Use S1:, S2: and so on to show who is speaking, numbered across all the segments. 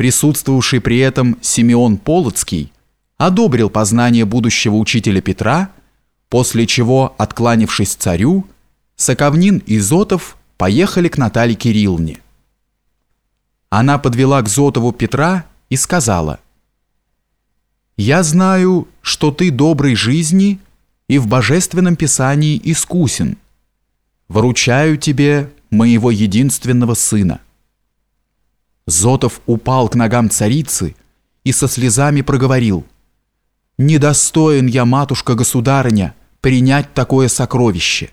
S1: присутствовавший при этом Симеон Полоцкий, одобрил познание будущего учителя Петра, после чего, откланившись царю, Соковнин и Зотов поехали к Наталье Кирилловне. Она подвела к Зотову Петра и сказала, «Я знаю, что ты доброй жизни и в божественном писании искусен. Вручаю тебе моего единственного сына». Зотов упал к ногам царицы и со слезами проговорил – недостоин я, матушка-государыня, принять такое сокровище.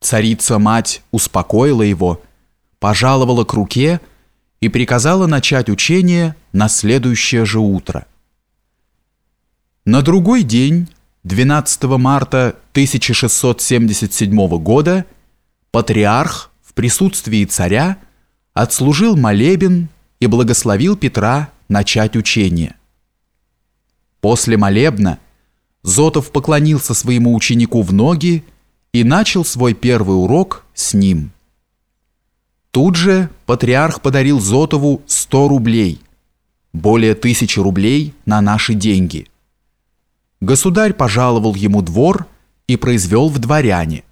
S1: Царица-мать успокоила его, пожаловала к руке и приказала начать учение на следующее же утро. На другой день, 12 марта 1677 года, патриарх в присутствии царя отслужил молебен и благословил Петра начать учение. После молебна Зотов поклонился своему ученику в ноги и начал свой первый урок с ним. Тут же патриарх подарил Зотову 100 рублей, более тысячи рублей на наши деньги. Государь пожаловал ему двор и произвел в дворяне,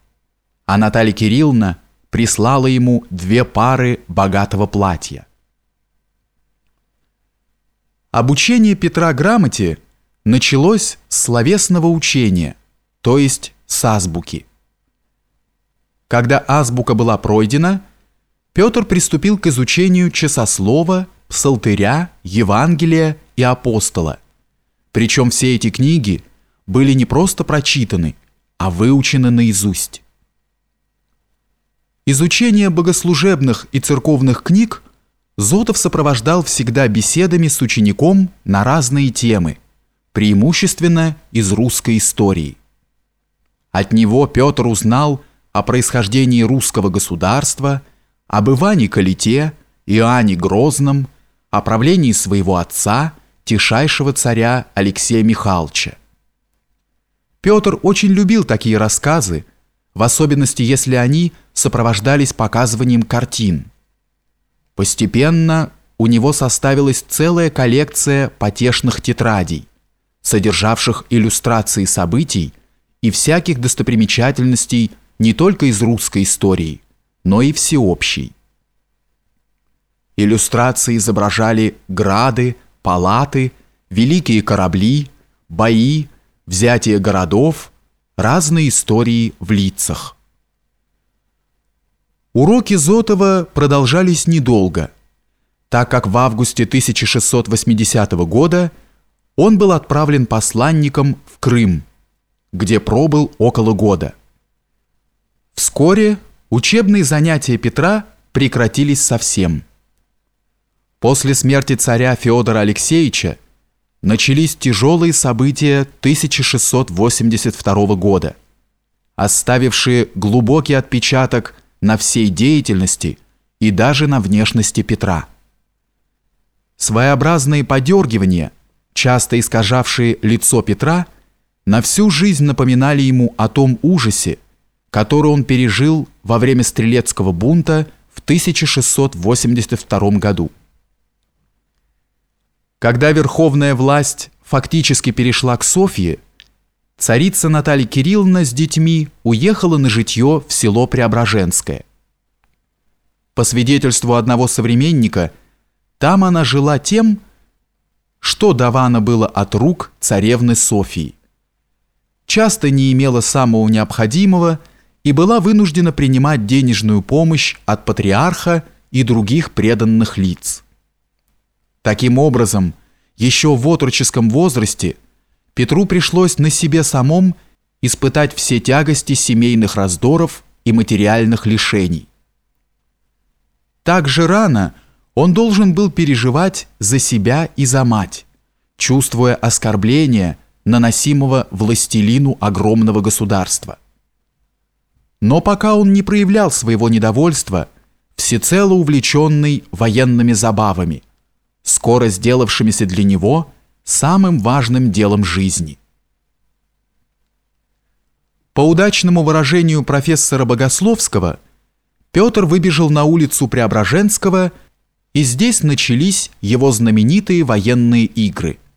S1: а Наталья Кирилловна прислала ему две пары богатого платья. Обучение Петра грамоте – началось с словесного учения, то есть с азбуки. Когда азбука была пройдена, Петр приступил к изучению часослова, псалтыря, Евангелия и апостола. Причем все эти книги были не просто прочитаны, а выучены наизусть. Изучение богослужебных и церковных книг Зотов сопровождал всегда беседами с учеником на разные темы – преимущественно из русской истории. От него Петр узнал о происхождении русского государства, об Иване Калите, Иоанне Грозном, о правлении своего отца, тишайшего царя Алексея Михайловича. Петр очень любил такие рассказы, в особенности если они сопровождались показыванием картин. Постепенно у него составилась целая коллекция потешных тетрадей, содержавших иллюстрации событий и всяких достопримечательностей не только из русской истории, но и всеобщей. Иллюстрации изображали грады, палаты, великие корабли, бои, взятие городов, разные истории в лицах. Уроки Зотова продолжались недолго, так как в августе 1680 года он был отправлен посланником в Крым, где пробыл около года. Вскоре учебные занятия Петра прекратились совсем. После смерти царя Федора Алексеевича начались тяжелые события 1682 года, оставившие глубокий отпечаток на всей деятельности и даже на внешности Петра. Своеобразные подергивания – часто искажавшие лицо Петра, на всю жизнь напоминали ему о том ужасе, который он пережил во время стрелецкого бунта в 1682 году. Когда верховная власть фактически перешла к Софье, царица Наталья Кирилловна с детьми уехала на житье в село Преображенское. По свидетельству одного современника, там она жила тем, что давано было от рук царевны Софии. Часто не имела самого необходимого и была вынуждена принимать денежную помощь от патриарха и других преданных лиц. Таким образом, еще в отроческом возрасте Петру пришлось на себе самом испытать все тягости семейных раздоров и материальных лишений. Так же рано – он должен был переживать за себя и за мать, чувствуя оскорбление, наносимого властелину огромного государства. Но пока он не проявлял своего недовольства, всецело увлеченный военными забавами, скоро сделавшимися для него самым важным делом жизни. По удачному выражению профессора Богословского, Петр выбежал на улицу Преображенского И здесь начались его знаменитые военные игры –